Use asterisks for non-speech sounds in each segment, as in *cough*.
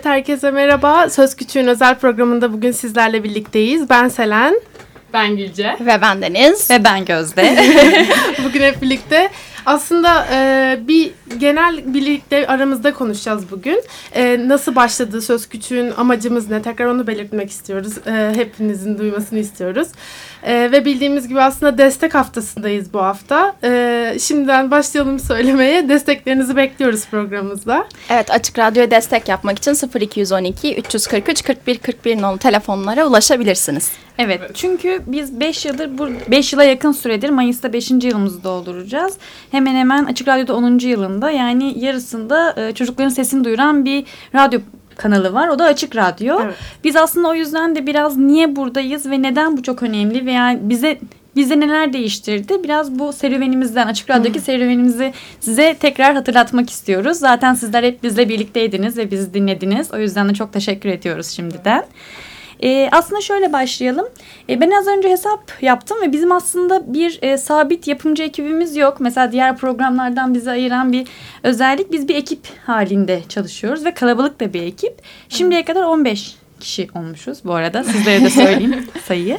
Evet herkese merhaba. Söz Küçüğün özel programında bugün sizlerle birlikteyiz. Ben Selen. Ben Gülce. Ve ben Deniz. Ve ben Gözde. *laughs* bugün hep birlikte aslında e, bir genel birlikte aramızda konuşacağız bugün. E, nasıl başladı Söz Küçüğün amacımız ne? Tekrar onu belirtmek istiyoruz. E, hepinizin duymasını istiyoruz. E, ve bildiğimiz gibi aslında destek haftasındayız bu hafta. E, şimdiden başlayalım söylemeye. Desteklerinizi bekliyoruz programımızda. Evet Açık Radyo'ya destek yapmak için 0212 343 41 41 nolu telefonlara ulaşabilirsiniz. Evet çünkü biz 5 yıldır bu 5 yıla yakın süredir Mayıs'ta 5. yılımızı dolduracağız. Hemen hemen Açık Radyo'da 10. yılında yani yarısında e, çocukların sesini duyuran bir radyo kanalı var. O da Açık Radyo. Evet. Biz aslında o yüzden de biraz niye buradayız ve neden bu çok önemli veya bize bize neler değiştirdi? Biraz bu serüvenimizden, Açık Radyo'daki serüvenimizi size tekrar hatırlatmak istiyoruz. Zaten sizler hep bizle birlikteydiniz ve bizi dinlediniz. O yüzden de çok teşekkür ediyoruz şimdiden. Evet. E, aslında şöyle başlayalım. E, ben az önce hesap yaptım ve bizim aslında bir e, sabit yapımcı ekibimiz yok. Mesela diğer programlardan bizi ayıran bir özellik biz bir ekip halinde çalışıyoruz ve kalabalık da bir ekip. Şimdiye kadar 15 kişi olmuşuz bu arada sizlere de *laughs* söyleyeyim sayıyı.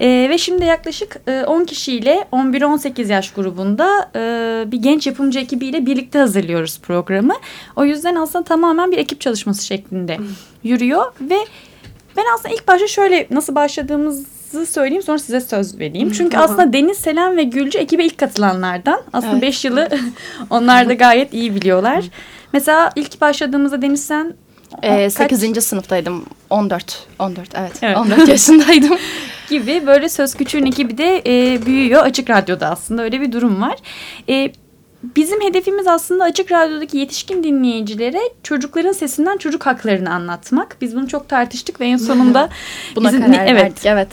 Ee, ve şimdi yaklaşık e, 10 kişiyle 11-18 yaş grubunda e, bir genç yapımcı ekibiyle birlikte hazırlıyoruz programı. O yüzden aslında tamamen bir ekip çalışması şeklinde yürüyor ve ben aslında ilk başta şöyle nasıl başladığımızı söyleyeyim sonra size söz vereyim. Çünkü aslında Deniz, Selen ve Gülcü ekibe ilk katılanlardan. Aslında 5 evet. yılı *laughs* onlar da gayet iyi biliyorlar. Mesela ilk başladığımızda Deniz sen ee, 8. Kaç? sınıftaydım. 14. 14 evet. evet. 14 *laughs* yaşındaydım. gibi böyle Söz Küçüğün ekibi de e, büyüyor. Açık Radyo'da aslında öyle bir durum var. E, Bizim hedefimiz aslında Açık Radyo'daki yetişkin dinleyicilere çocukların sesinden çocuk haklarını anlatmak. Biz bunu çok tartıştık ve en sonunda *laughs* buna bizim, karar evet, verdik. Evet.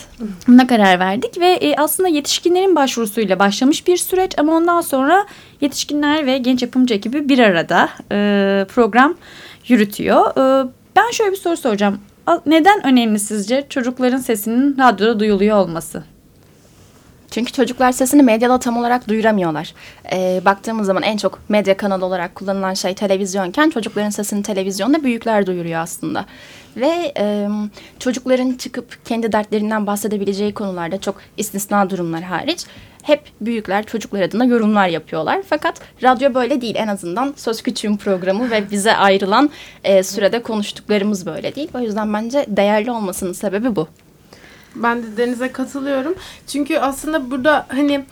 Buna karar verdik ve e, aslında yetişkinlerin başvurusuyla başlamış bir süreç ama ondan sonra yetişkinler ve genç yapımcı ekibi bir arada e, program yürütüyor. E, ben şöyle bir soru soracağım. Neden önemli sizce çocukların sesinin radyoda duyuluyor olması? Çünkü çocuklar sesini medyada tam olarak duyuramıyorlar. E, baktığımız zaman en çok medya kanalı olarak kullanılan şey televizyonken çocukların sesini televizyonda büyükler duyuruyor aslında. Ve e, çocukların çıkıp kendi dertlerinden bahsedebileceği konularda çok istisna durumlar hariç hep büyükler çocuklar adına yorumlar yapıyorlar. Fakat radyo böyle değil en azından Söz Küçüğün programı ve bize ayrılan e, sürede konuştuklarımız böyle değil. O yüzden bence değerli olmasının sebebi bu. Ben de Deniz'e katılıyorum. Çünkü aslında burada hani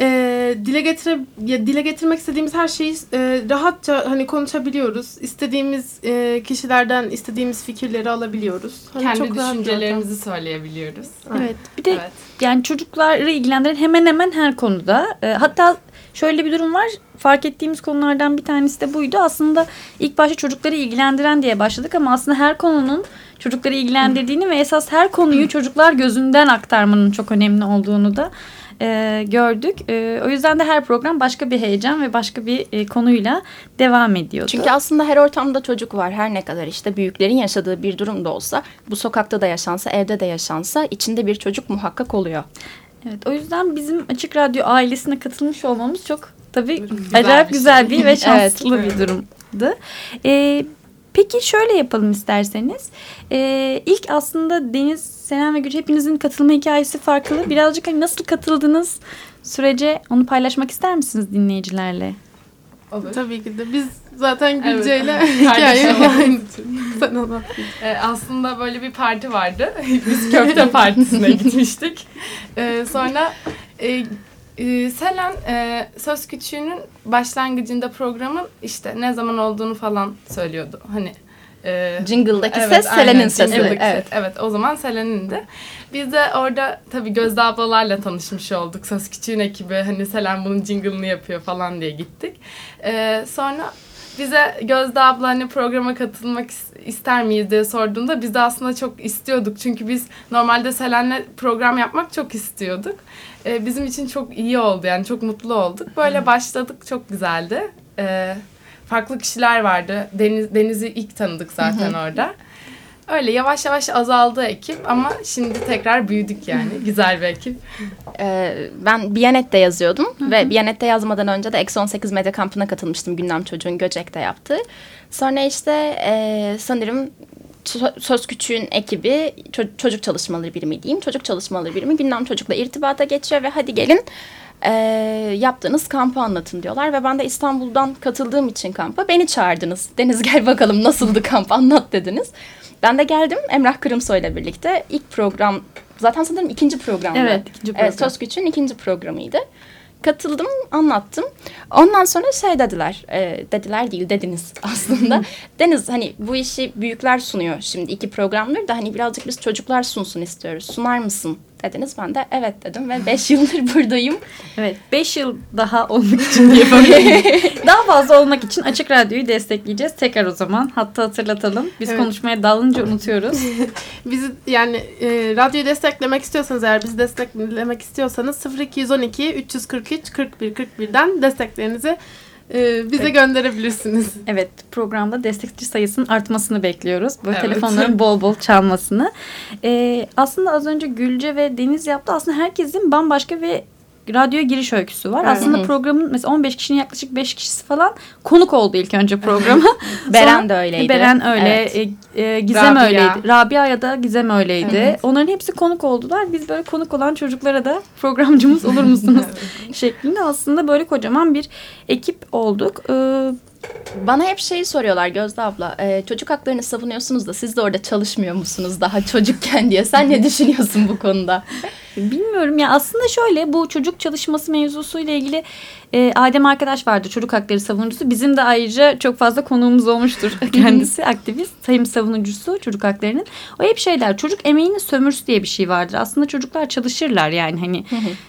e, dile getire ya dile getirmek istediğimiz her şeyi e, rahatça hani konuşabiliyoruz. İstediğimiz e, kişilerden istediğimiz fikirleri alabiliyoruz. Hani Kendi çok düşüncelerimizi söyleyebiliyoruz. Evet. Bir de evet. yani çocukları ilgilendiren hemen hemen her konuda. E, hatta şöyle bir durum var. Fark ettiğimiz konulardan bir tanesi de buydu. Aslında ilk başta çocukları ilgilendiren diye başladık ama aslında her konunun çocukları ilgilendirdiğini ve esas her konuyu çocuklar gözünden aktarmanın çok önemli olduğunu da e, gördük. E, o yüzden de her program başka bir heyecan ve başka bir e, konuyla devam ediyordu. Çünkü aslında her ortamda çocuk var. Her ne kadar işte büyüklerin yaşadığı bir durum da olsa, bu sokakta da yaşansa, evde de yaşansa içinde bir çocuk muhakkak oluyor. Evet, o yüzden bizim Açık Radyo ailesine katılmış olmamız çok tabii güzel acayip bir güzel şey. bir ve *laughs* şanslı evet. bir durumdu. Ee, Peki şöyle yapalım isterseniz. Ee, ilk aslında Deniz, Senem ve Güç hepinizin katılma hikayesi farklı. Birazcık hani nasıl katıldınız sürece onu paylaşmak ister misiniz dinleyicilerle? Olur. Tabii ki de. Biz zaten Gülce'yle evet. *laughs* hikayeyi aynı. *laughs* Sen anlat. Ee, aslında böyle bir parti vardı. *laughs* Biz köfte partisine gitmiştik. Ee, sonra e, ee, Selen e, Söz Küçüğü'nün başlangıcında programın işte ne zaman olduğunu falan söylüyordu. Hani e, Jingle'daki evet, ses Selen'in sesi. Evet. evet. Evet o zaman Selen'in de. Biz de orada tabii Gözde ablalarla tanışmış olduk. Söz Küçüğün ekibi hani Selen bunun jingle'ını yapıyor falan diye gittik. E, sonra bize Gözde abla hani programa katılmak ister miyiz diye sorduğunda biz de aslında çok istiyorduk. Çünkü biz normalde Selen'le program yapmak çok istiyorduk. Ee, bizim için çok iyi oldu yani çok mutlu olduk. Böyle başladık çok güzeldi. Ee, farklı kişiler vardı. Deniz Deniz'i ilk tanıdık zaten orada. Öyle yavaş yavaş azaldı ekip ama şimdi tekrar büyüdük yani. Güzel bir ekip. Ee, ben Biyanet'te yazıyordum ve Biyanet'te yazmadan önce de Eksi 18 Medya Kampı'na katılmıştım. Gündem Çocuğun Göcek'te yaptığı. Sonra işte e, sanırım Sö- Söz Küçüğün ekibi ço- çocuk çalışmaları birimi diyeyim. Çocuk çalışmaları birimi gündem çocukla irtibata geçiyor ve hadi gelin e, yaptığınız kampı anlatın diyorlar. Ve ben de İstanbul'dan katıldığım için kampa beni çağırdınız. Deniz gel bakalım nasıldı kamp anlat dediniz. Ben de geldim Emrah Kırımsoy ile birlikte. ilk program zaten sanırım ikinci programdı. Evet, ikinci program. Evet, Söz ikinci programıydı. Katıldım, anlattım. Ondan sonra şey dediler, e, dediler değil dediniz *laughs* aslında. *laughs* Deniz hani bu işi büyükler sunuyor şimdi iki programdır da hani birazcık biz çocuklar sunsun istiyoruz. Sunar mısın dediniz. Ben de evet dedim ve beş *laughs* yıldır buradayım. Evet 5 yıl daha olmak için diye böyle. *laughs* daha fazla olmak için Açık Radyo'yu destekleyeceğiz. Tekrar o zaman hatta hatırlatalım. Biz Evet. konuşmaya dalınca unutuyoruz. *laughs* Bizi yani e, radyoyu desteklemek istiyorsanız eğer bizi desteklemek istiyorsanız 0212 343 41 41'den desteklerinizi e, bize gönderebilirsiniz. *laughs* Evet programda destekçi sayısının artmasını bekliyoruz. Böyle Evet. telefonların bol bol çalmasını. Ee, aslında az önce Gülce ve Deniz yaptı. Aslında herkesin bambaşka ve radyoya giriş öyküsü var. Evet. Aslında programın mesela 15 kişinin yaklaşık 5 kişisi falan konuk oldu ilk önce programa. *laughs* Beren Sonra- de öyleydi. Beren öyle, Evet. e, e, Gizem Rabia. öyleydi. Rabia ya da Gizem öyleydi. Evet. Onların hepsi konuk oldular. Biz böyle konuk olan çocuklara da programcımız olur musunuz *laughs* şeklinde aslında böyle kocaman bir ekip olduk. Ee, Bana hep şeyi soruyorlar Gözde abla. e, çocuk haklarını savunuyorsunuz da siz de orada çalışmıyor musunuz daha çocukken diye. Sen ne *laughs* düşünüyorsun bu konuda? Bilmiyorum ya aslında şöyle bu çocuk çalışması mevzusuyla ilgili e, Adem arkadaş vardı çocuk hakları savunucusu. Bizim de ayrıca çok fazla konuğumuz olmuştur kendisi aktivist sayım savunucusu çocuk haklarının. O hep şey der çocuk emeğinin sömürüsü diye bir şey vardır. Aslında çocuklar çalışırlar yani hani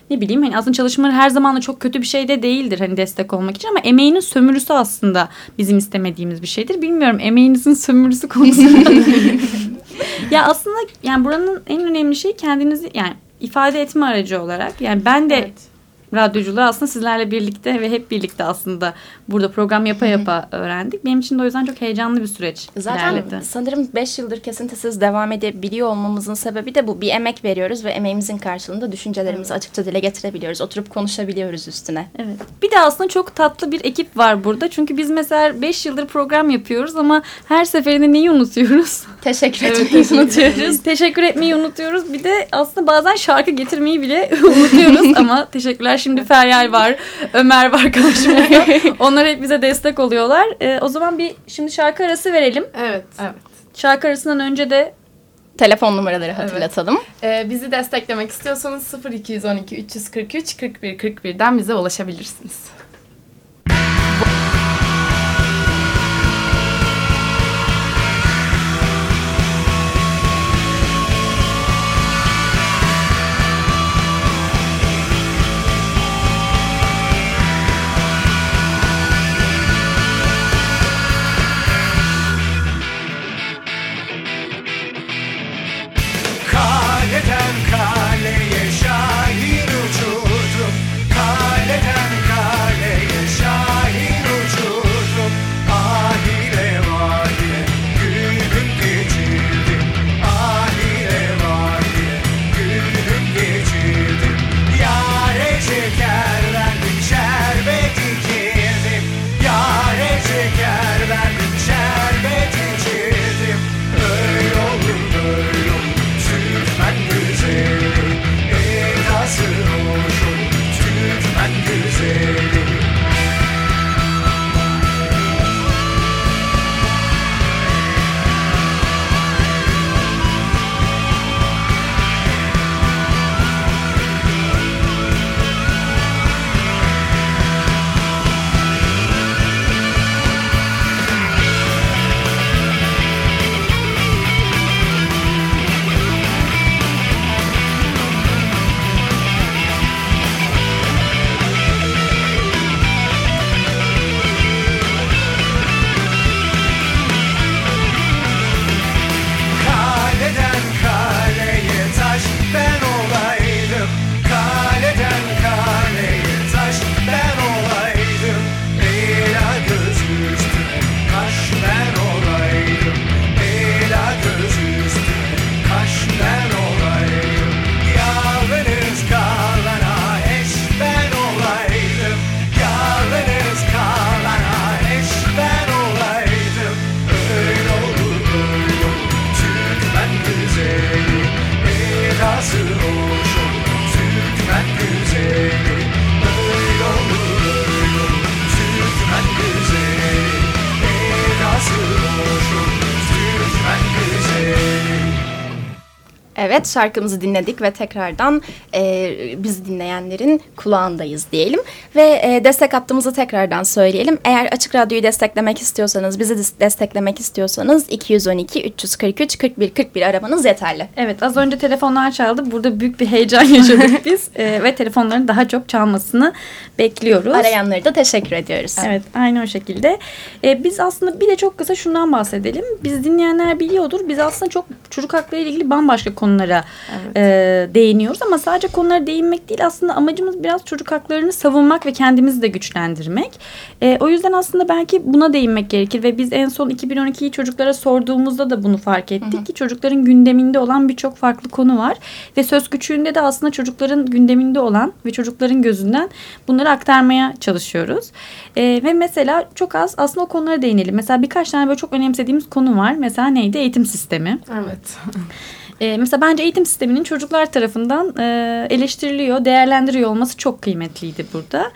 ne bileyim hani aslında çalışmaları her zaman da çok kötü bir şey de değildir hani destek olmak için ama emeğinin sömürüsü aslında bizim istemediğimiz bir şeydir. Bilmiyorum emeğinizin sömürüsü konusunda. *laughs* ya aslında yani buranın en önemli şey kendinizi yani ifade etme aracı olarak. Yani ben de Evet. Radyocular aslında sizlerle birlikte ve hep birlikte aslında burada program yapa yapa öğrendik. Benim için de o yüzden çok heyecanlı bir süreç Zaten ilerledi. sanırım 5 yıldır kesintisiz devam edebiliyor olmamızın sebebi de bu. Bir emek veriyoruz ve emeğimizin karşılığında düşüncelerimizi açıkça dile getirebiliyoruz. Oturup konuşabiliyoruz üstüne. Evet. Bir de aslında çok tatlı bir ekip var burada. Çünkü biz mesela 5 yıldır program yapıyoruz ama her seferinde neyi unutuyoruz? *laughs* Teşekkür Evet, etmeyi unutuyoruz. Teşekkür etmeyi unutuyoruz. Bir de aslında bazen şarkı getirmeyi bile *laughs* unutuyoruz. Ama teşekkürler. Şimdi Feryal var, Ömer var *laughs* karşımızda. *laughs* Onlar hep bize destek oluyorlar. Ee, o zaman bir şimdi şarkı arası verelim. Evet. Evet. Şarkı arasından önce de Telefon numaraları hatırlatalım. Ee, bizi desteklemek istiyorsanız 0212 343 41 41'den bize ulaşabilirsiniz. Evet şarkımızı dinledik ve tekrardan e, bizi dinleyenlerin kulağındayız diyelim. Ve e, destek hattımızı tekrardan söyleyelim. Eğer Açık Radyo'yu desteklemek istiyorsanız, bizi des- desteklemek istiyorsanız 212 343 41 41 aramanız yeterli. Evet az önce telefonlar çaldı. Burada büyük bir heyecan *laughs* yaşadık biz. E, ve telefonların daha çok çalmasını bekliyoruz. Arayanları da teşekkür ediyoruz. Evet aynı o şekilde. Ee, biz aslında bir de çok kısa şundan bahsedelim. Biz dinleyenler biliyordur. Biz aslında çok çocuk hakları ile ilgili bambaşka konulara e, değiniyoruz. Ama sadece konulara değinmek değil aslında amacımız biraz çocuk haklarını savunmak ve kendimizi de güçlendirmek. E, o yüzden aslında belki buna değinmek gerekir. Ve biz en son 2012'yi çocuklara sorduğumuzda da bunu fark ettik. Hı hı. ki çocukların gündeminde olan birçok farklı konu var. Ve söz küçüğünde de aslında çocukların gündeminde olan ve çocukların gözünden bunları aktarmaya çalışıyoruz. E, ve mesela çok az aslında o konulara değinelim. Mesela birkaç tane böyle çok önemsediğimiz konu var. Mesela neydi? Eğitim sistemi. Evet. *laughs* E, mesela bence eğitim sisteminin çocuklar tarafından e, eleştiriliyor, değerlendiriyor olması çok kıymetliydi burada.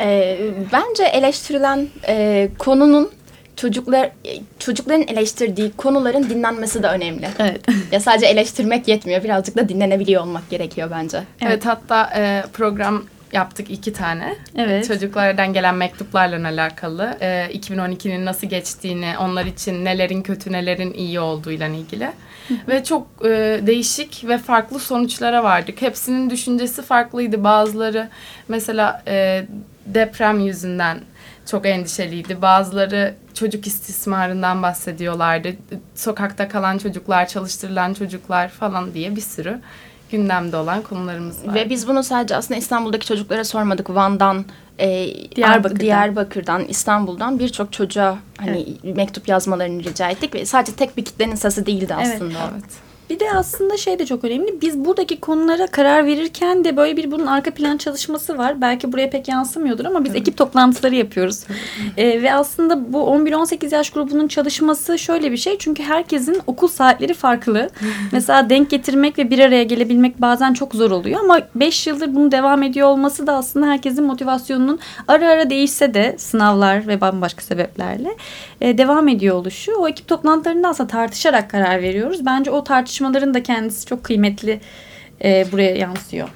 E, bence eleştirilen e, konunun çocuklar çocukların eleştirdiği konuların dinlenmesi de önemli. Evet. *laughs* ya sadece eleştirmek yetmiyor. Birazcık da dinlenebiliyor olmak gerekiyor bence. Evet, evet hatta e, program yaptık iki tane. Evet. Çocuklardan gelen mektuplarla alakalı. E, 2012'nin nasıl geçtiğini, onlar için nelerin kötü, nelerin iyi olduğuyla ilgili. ve çok e, değişik ve farklı sonuçlara vardık. Hepsinin düşüncesi farklıydı. Bazıları mesela e, deprem yüzünden çok endişeliydi. Bazıları çocuk istismarından bahsediyorlardı. Sokakta kalan çocuklar, çalıştırılan çocuklar falan diye bir sürü gündemde olan konularımız var. Ve biz bunu sadece aslında İstanbul'daki çocuklara sormadık. Van'dan, e, Diyarbakır'dan. Diyarbakır'dan, İstanbul'dan birçok çocuğa hani evet. mektup yazmalarını rica ettik ve sadece tek bir kitlenin sesi değildi aslında. Evet. evet. Bir de aslında şey de çok önemli. Biz buradaki konulara karar verirken de böyle bir bunun arka plan çalışması var. Belki buraya pek yansımıyordur ama biz evet. ekip toplantıları yapıyoruz. ee, ve aslında bu 11-18 yaş grubunun çalışması şöyle bir şey. Çünkü herkesin okul saatleri farklı. *laughs* Mesela denk getirmek ve bir araya gelebilmek bazen çok zor oluyor. Ama 5 yıldır bunu devam ediyor olması da aslında herkesin motivasyonunun ara ara değişse de sınavlar ve bambaşka sebeplerle e, devam ediyor oluşu. O ekip toplantılarında aslında tartışarak karar veriyoruz. Bence o tartışma tartışmaların da kendisi çok kıymetli e, buraya yansıyor.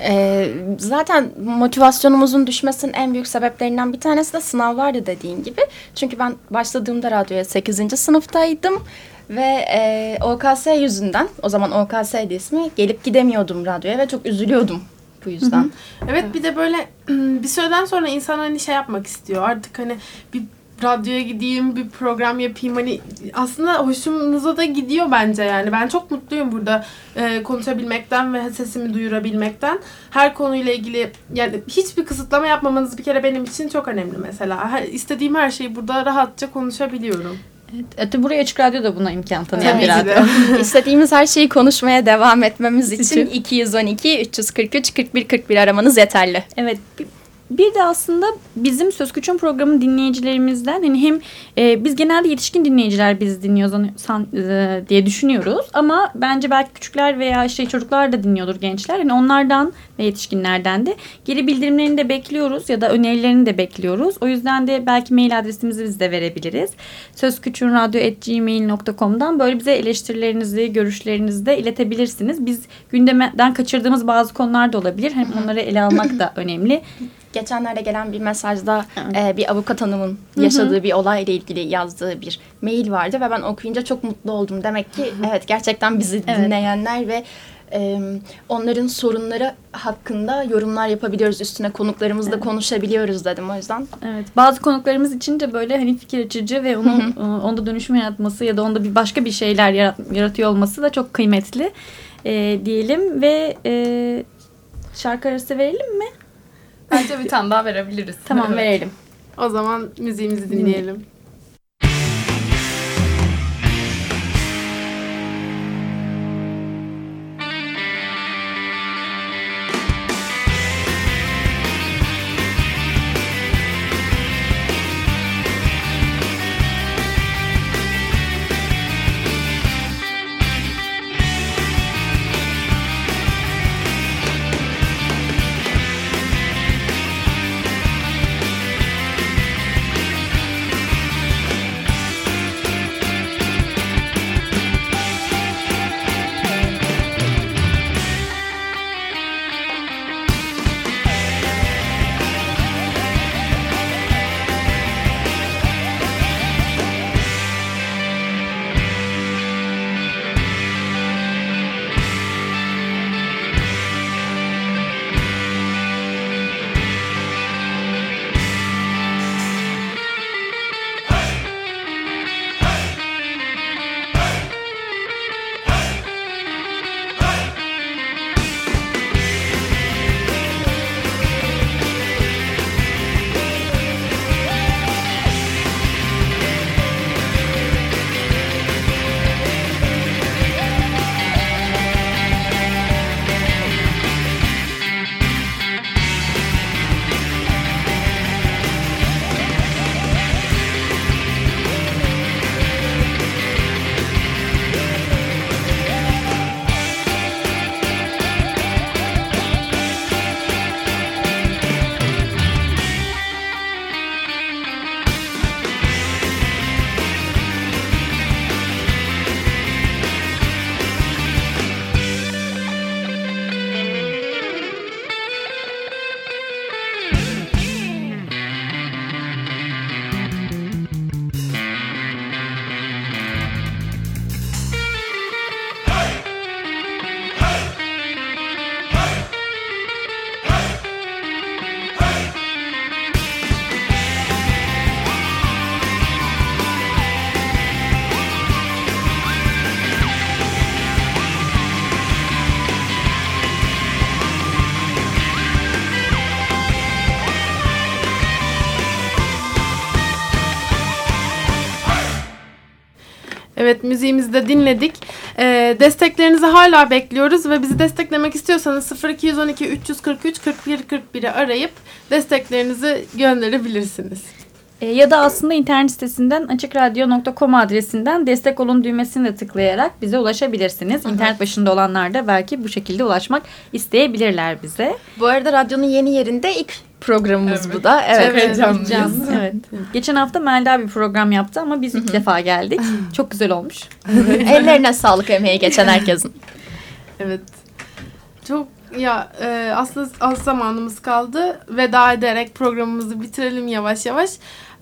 E, zaten motivasyonumuzun düşmesinin en büyük sebeplerinden bir tanesi de sınavlardı dediğin gibi. Çünkü ben başladığımda radyoya 8. sınıftaydım. Ve e, OKS yüzünden, o zaman OKS'di ismi, gelip gidemiyordum radyoya ve çok üzülüyordum bu yüzden. Hı hı. Evet bir de böyle *clears throat* bir süreden sonra insan hani şey yapmak istiyor. Artık hani bir radyoya gideyim bir program yapayım hani aslında hoşumuza da gidiyor bence yani ben çok mutluyum burada e, konuşabilmekten ve sesimi duyurabilmekten her konuyla ilgili yani hiçbir kısıtlama yapmamanız bir kere benim için çok önemli mesela her, istediğim her şeyi burada rahatça konuşabiliyorum. Evet, buraya Açık Radyo da buna imkan tanıyor bir radyo. *laughs* İstediğimiz her şeyi konuşmaya devam etmemiz için 212 343 41 41 aramanız yeterli. Evet. Bir de aslında bizim Söz Küçüğün programı dinleyicilerimizden hani hem e, biz genelde yetişkin dinleyiciler biz dinliyoruz san, e, diye düşünüyoruz ama bence belki küçükler veya işte çocuklar da dinliyordur gençler. Yani onlardan ve yetişkinlerden de geri bildirimlerini de bekliyoruz ya da önerilerini de bekliyoruz. O yüzden de belki mail adresimizi biz de verebiliriz. sözküçüğünradyo.gmail.com'dan böyle bize eleştirilerinizi, görüşlerinizi de iletebilirsiniz. Biz gündemden kaçırdığımız bazı konular da olabilir. Hem onları ele almak da önemli *laughs* geçenlerde gelen bir mesajda e, bir avukat hanımın yaşadığı bir olayla ilgili yazdığı bir mail vardı ve ben okuyunca çok mutlu oldum. Demek ki evet gerçekten bizi evet. dinleyenler ve e, onların sorunları hakkında yorumlar yapabiliyoruz. Üstüne konuklarımızla evet. konuşabiliyoruz dedim o yüzden. Evet. Bazı konuklarımız için de böyle hani fikir açıcı ve onun e, onda dönüşüm yaratması ya da onda bir başka bir şeyler yarat, yaratıyor olması da çok kıymetli e, diyelim ve e, şarkı arası verelim mi? Bence bir tane daha verebiliriz. Tamam verelim. O zaman müziğimizi dinleyelim. Müziğimizi de dinledik. Ee, desteklerinizi hala bekliyoruz ve bizi desteklemek istiyorsanız 0212 343 41 41'i arayıp desteklerinizi gönderebilirsiniz. E, ya da aslında internet sitesinden açıkradyo.com adresinden destek olun düğmesini de tıklayarak bize ulaşabilirsiniz. İnternet başında olanlar da belki bu şekilde ulaşmak isteyebilirler bize. Bu arada radyonun yeni yerinde ilk programımız Evet. bu da. Evet. Çok heyecanlıyız. Canlı, evet. Geçen hafta Melda bir program yaptı ama biz ilk defa geldik. Çok güzel olmuş. *laughs* Ellerine sağlık emeği geçen herkesin. Evet. Ya e, aslında az zamanımız kaldı. Veda ederek programımızı bitirelim yavaş yavaş.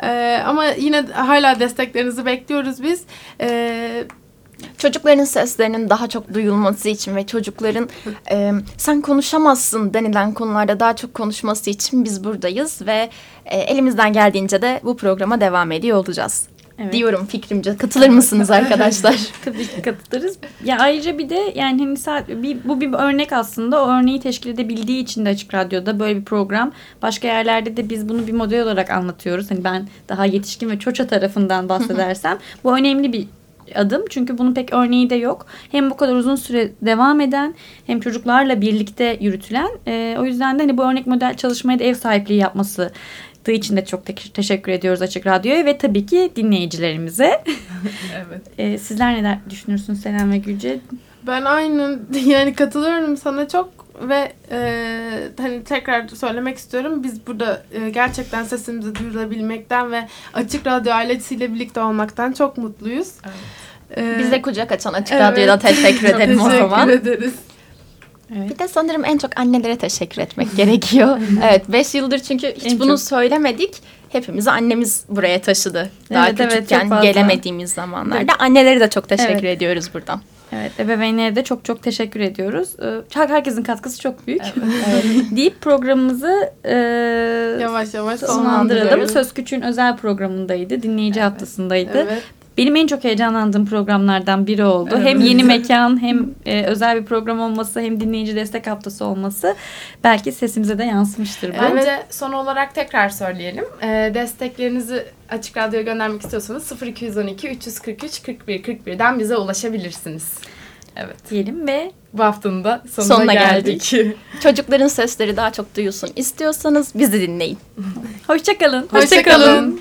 E, ama yine hala desteklerinizi bekliyoruz biz. E, Çocukların seslerinin daha çok duyulması için ve çocukların e, sen konuşamazsın denilen konularda daha çok konuşması için biz buradayız ve e, elimizden geldiğince de bu programa devam ediyor olacağız. Evet. Diyorum fikrimce. Katılır mısınız arkadaşlar? *laughs* Tabii ki katılırız. Ya ayrıca bir de yani hani sa- bir, bu bir örnek aslında. O örneği teşkil edebildiği için de Açık Radyo'da böyle bir program. Başka yerlerde de biz bunu bir model olarak anlatıyoruz. Hani ben daha yetişkin ve çoça tarafından bahsedersem *laughs* bu önemli bir adım. Çünkü bunun pek örneği de yok. Hem bu kadar uzun süre devam eden hem çocuklarla birlikte yürütülen. e, o yüzden de hani bu örnek model çalışmaya da ev sahipliği yapması için de çok te- teşekkür ediyoruz Açık Radyo'ya ve tabii ki dinleyicilerimize. *laughs* Evet. Ee, sizler neler düşünürsünüz Selen ve Gülce? ben aynı *laughs* yani katılıyorum sana çok ve e, hani tekrar söylemek istiyorum. Biz burada e, gerçekten sesimizi duyurabilmekten ve Açık Radyo ailesiyle birlikte olmaktan çok mutluyuz. E, Bize kucak açan Açık Evet. Radyo'ya da teşekkür *laughs* çok edelim o teşekkür zaman. Ederiz. Bir de sanırım en çok annelere teşekkür etmek *laughs* gerekiyor. *laughs* Evet 5 yıldır çünkü hiç En bunu çok. söylemedik. Hepimizi annemiz buraya taşıdı. Daha Evet, evet, küçükken çok fazla. gelemediğimiz zamanlarda. Annelere de çok teşekkür Evet. ediyoruz buradan. Evet, ebeveynlere de çok çok teşekkür ediyoruz. Ee, herkesin katkısı çok büyük. *laughs* deyip programımızı e, Yavaş yavaş sonlandıralım. Söz Küçük'ün özel programındaydı. Dinleyici haftasındaydı. Evet. Benim en çok heyecanlandığım programlardan biri oldu. Evet. Hem yeni *laughs* mekan hem e, özel bir program olması hem dinleyici destek haftası olması belki sesimize de yansımıştır bu. Bence son olarak tekrar söyleyelim. Ee, desteklerinizi Açık Radyo'ya göndermek istiyorsanız 0212 343 41 41'den bize ulaşabilirsiniz. Evet. Diyelim ve Bu haftanın da sonuna, Sonuna geldik. Çocukların sesleri daha çok duyulsun istiyorsanız bizi dinleyin. hoşçakalın. Hoşçakalın.